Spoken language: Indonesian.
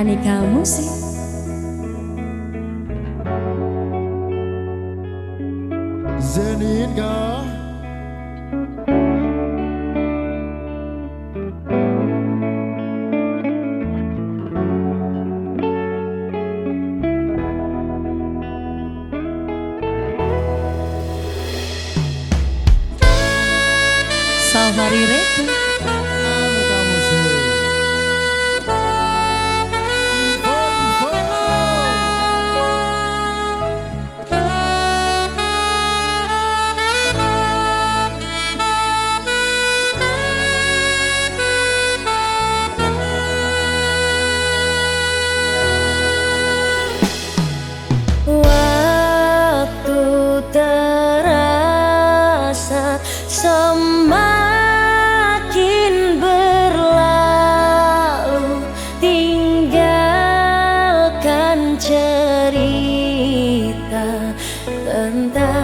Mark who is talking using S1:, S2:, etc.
S1: Aneka Musik.
S2: Zeninka
S1: Safari
S3: 等待。